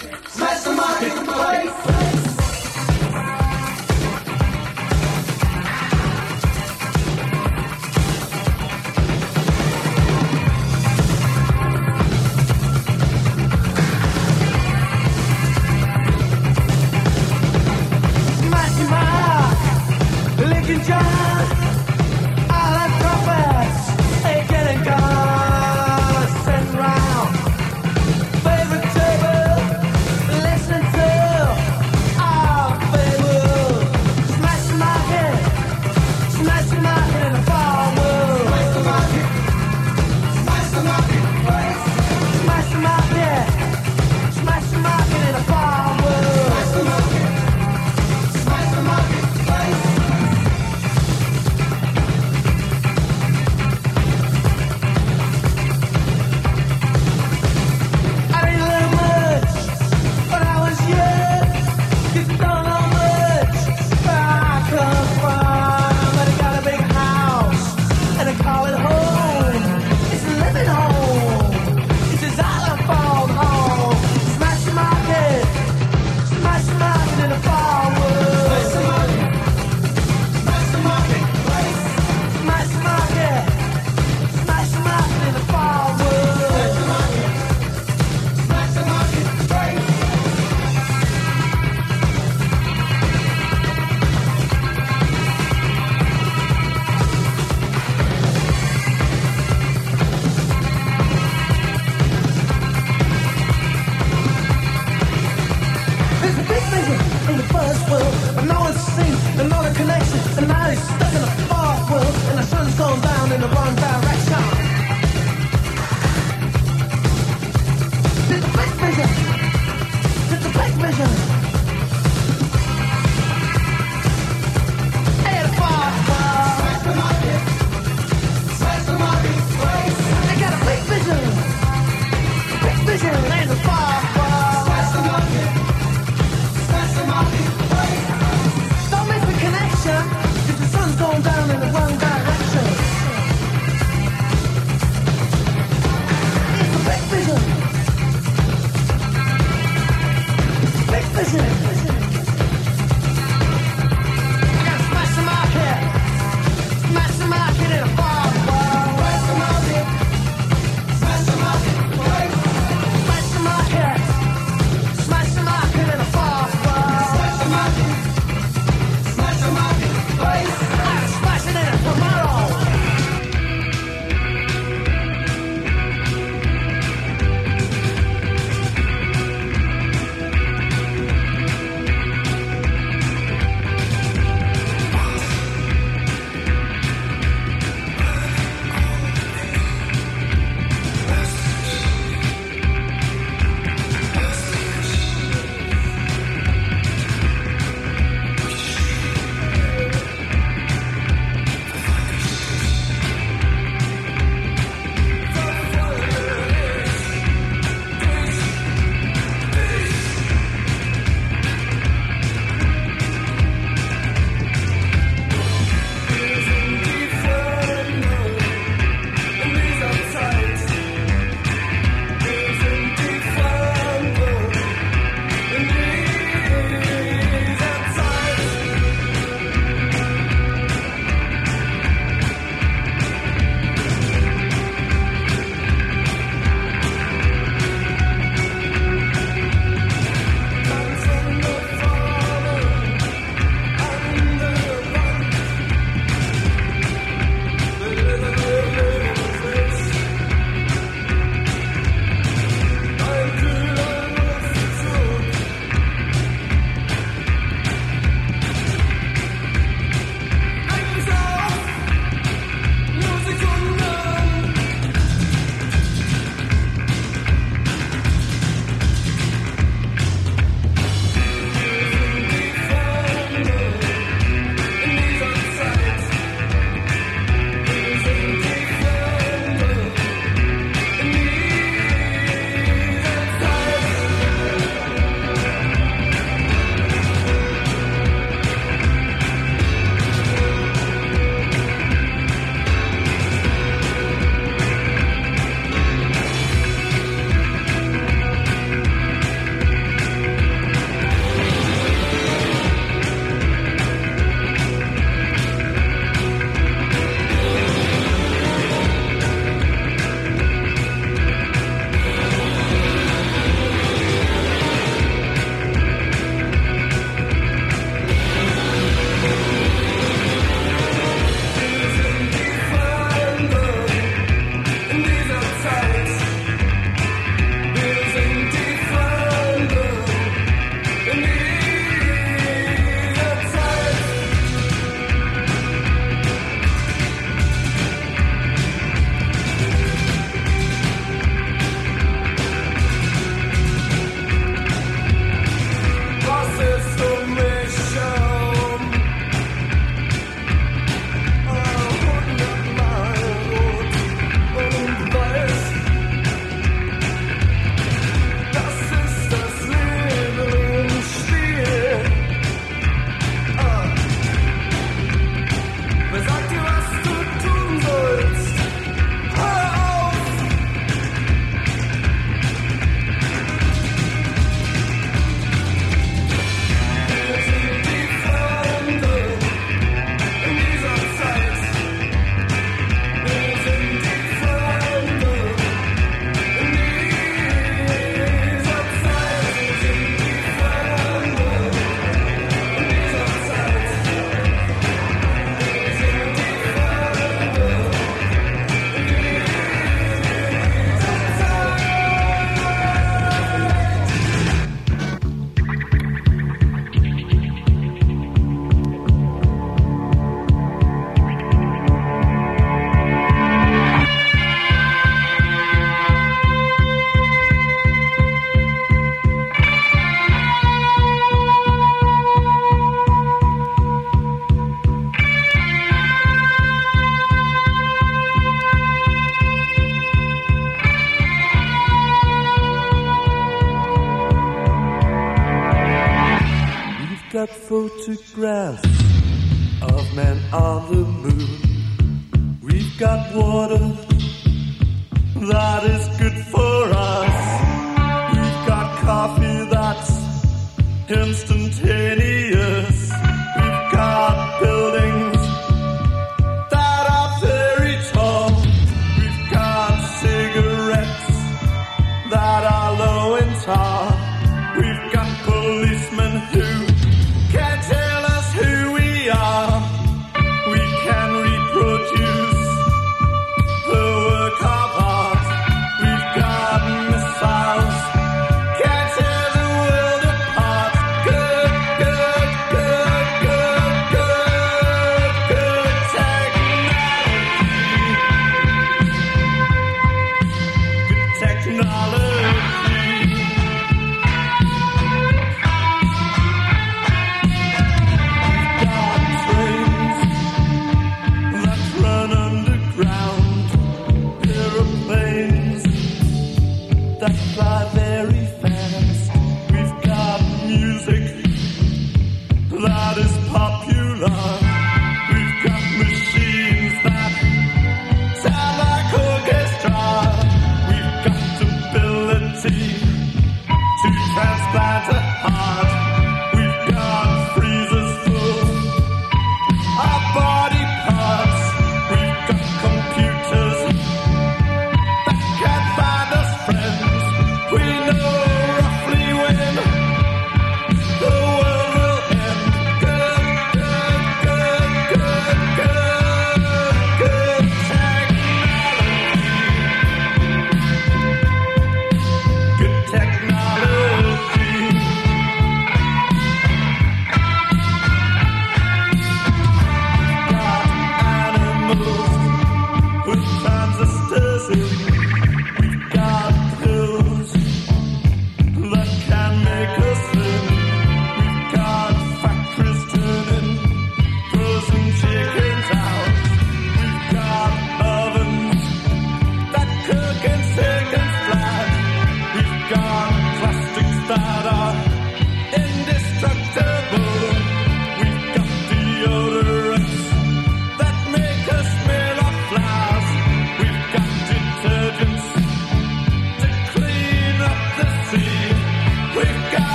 the market. Smash the marketplace.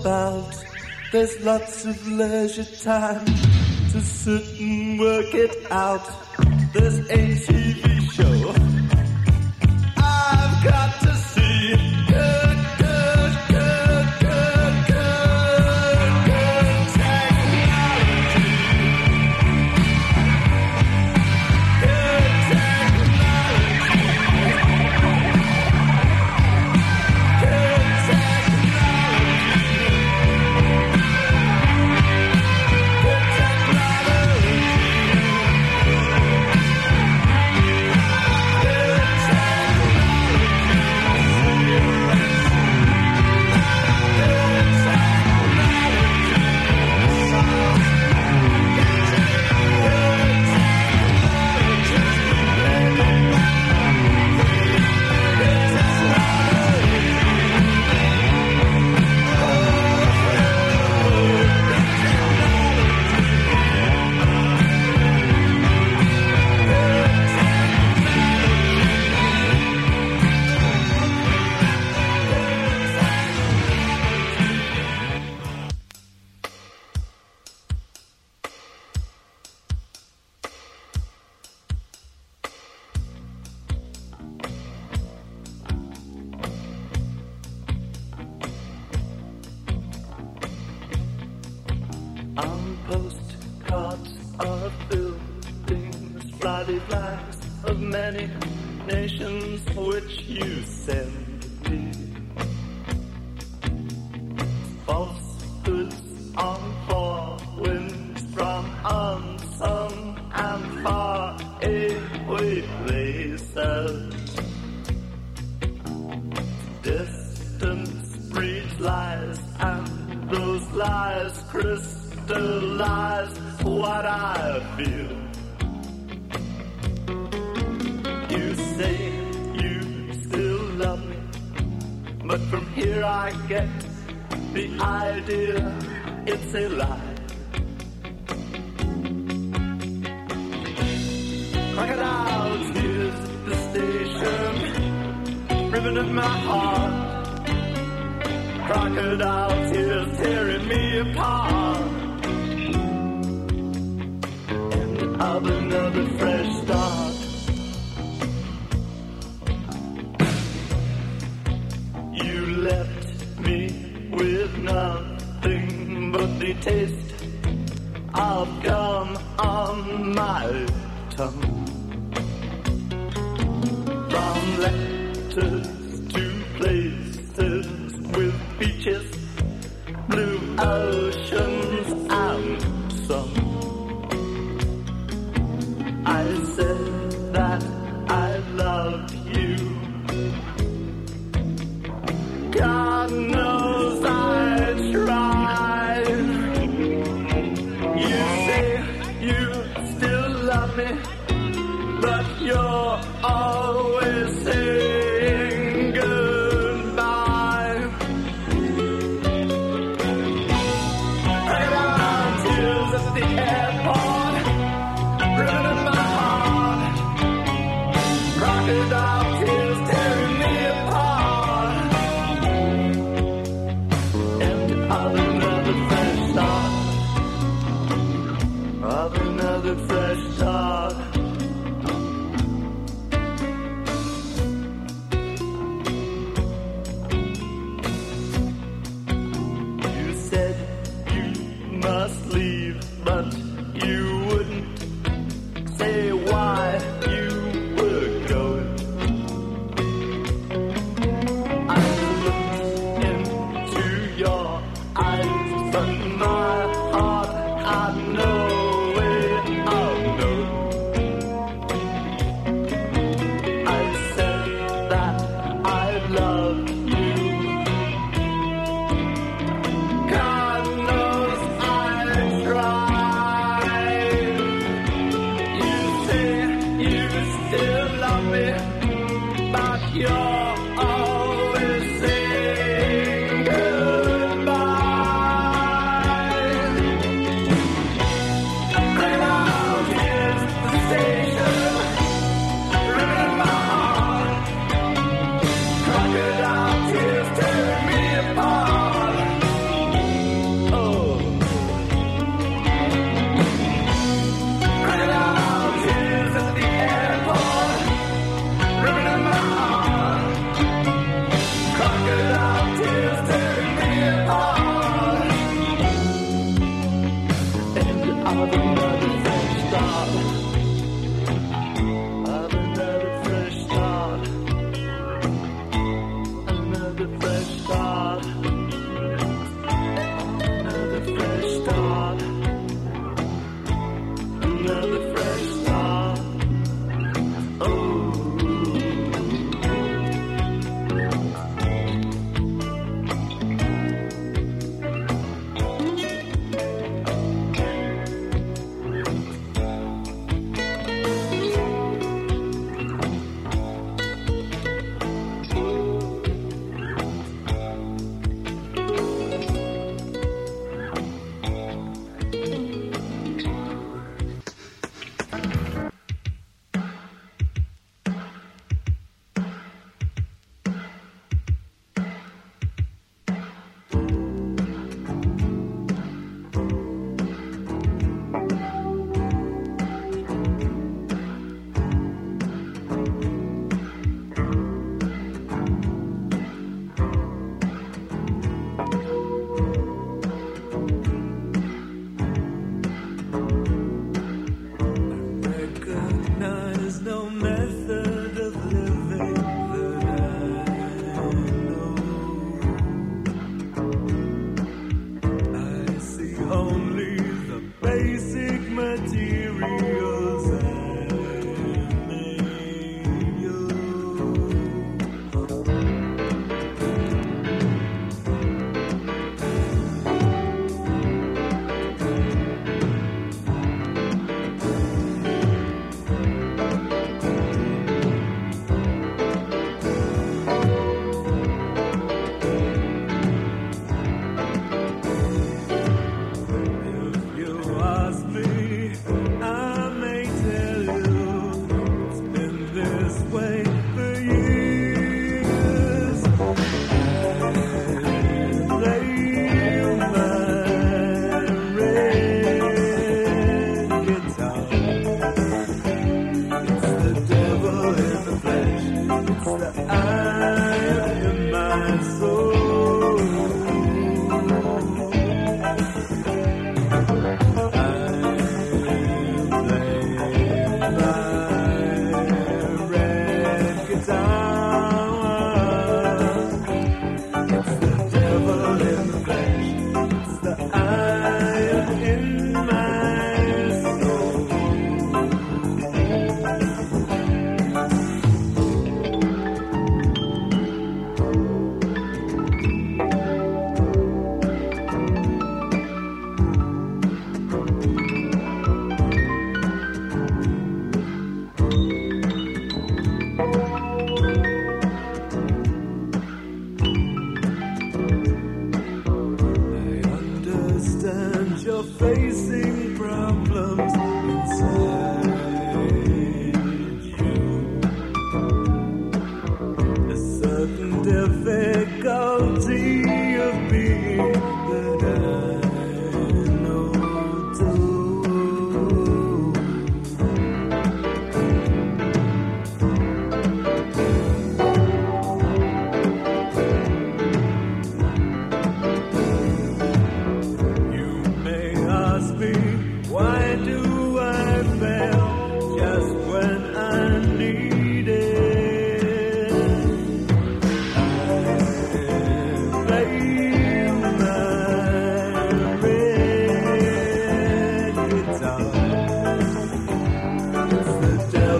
about. There's lots of leisure time to sit and work it out. There's a TV show. flags of many nations which you send. left me with nothing but the taste of gum on my tongue. From letter but you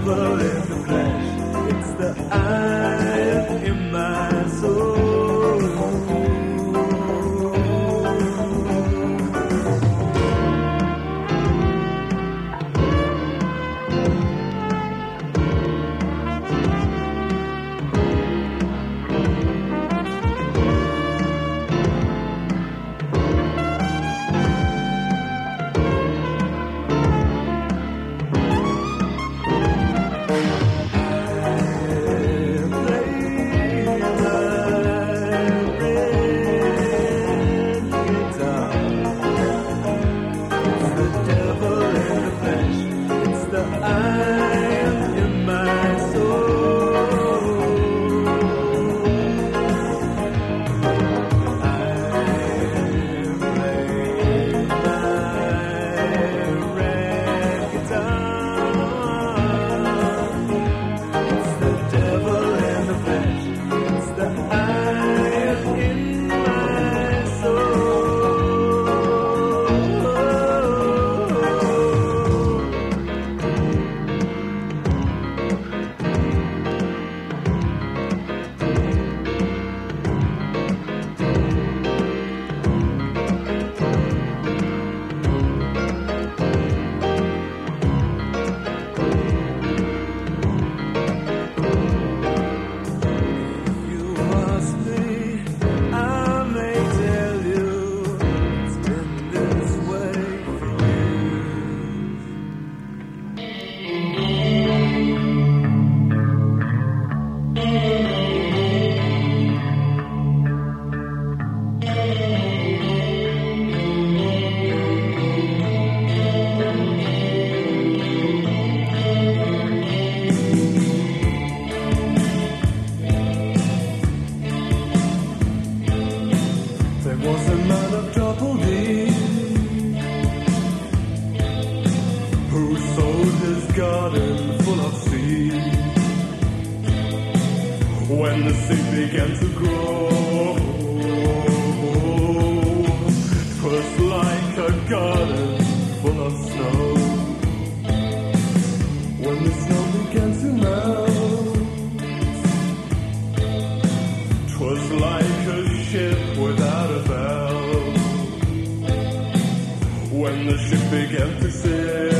never end. when the ship began to sail.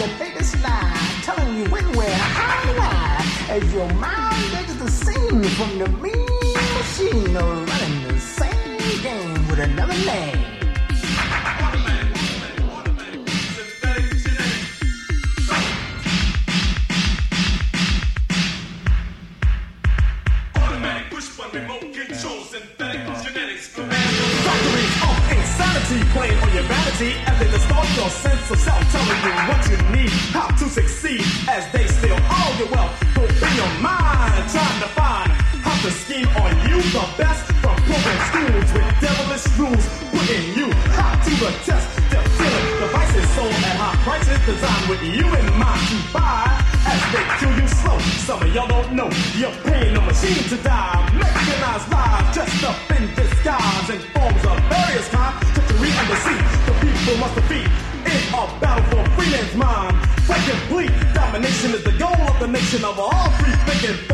The latest lie, telling you when, where, how, why. As your mind digs the scene from the mean machine, running the same game with another name. Y'all don't know you're paying a machine to die. Mechanized lives dressed up in disguise in forms of various kinds. Treachery and deceit. The people must defeat in a battle for freeman's mind. Fight complete domination is the goal of the nation of all free thinking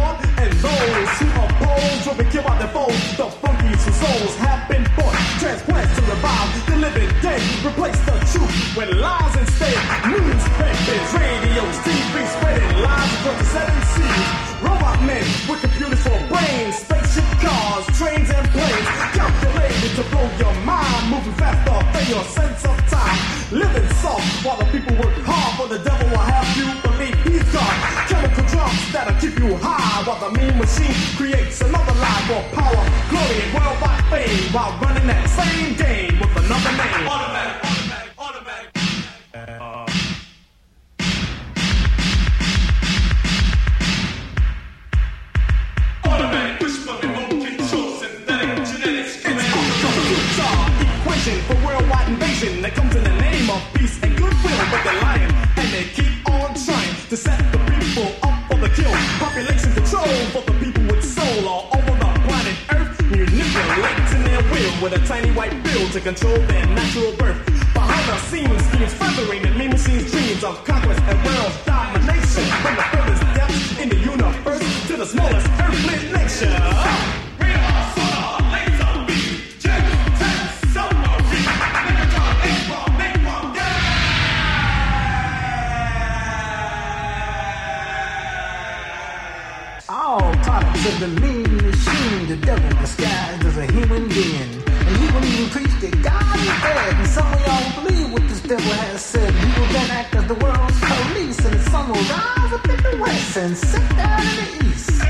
your mind. Moving faster than your sense of time. Living soft while the people work hard for the devil will have you believe he's God. Chemical drugs that'll keep you high while the mean machine creates another lie for power, glory, and worldwide fame while running that same game with another name. Automatic, with a tiny white bill to control their natural birth. Behind the scenes, schemes furthering the mean machines' dreams of conquest and world domination. From the furthest depths in the universe to the smallest earthly nation. All of the mean machine, the devil disguised as a human being. And he will even preach that God is dead. And some of y'all believe what this devil has said. He will then act as the world's police, and the sun will rise up in the west and sit down in the east.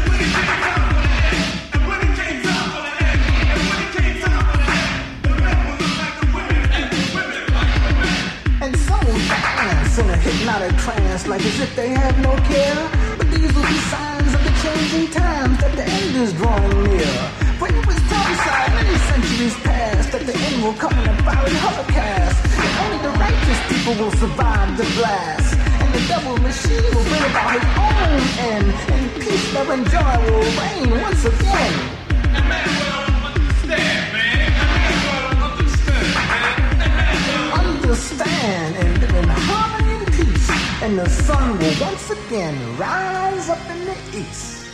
And will dance in a hypnotic trance like as if they have no care. But these will be signs of the changing times that the end is drawing near. For it was prophesied centuries past that the end will come in a violent holocaust. And only the righteous people will survive the blast. And the devil machine will bring about his own end. And peace, love, and joy will reign once again. Understand and live in harmony and peace. And the sun will once again rise up in the east.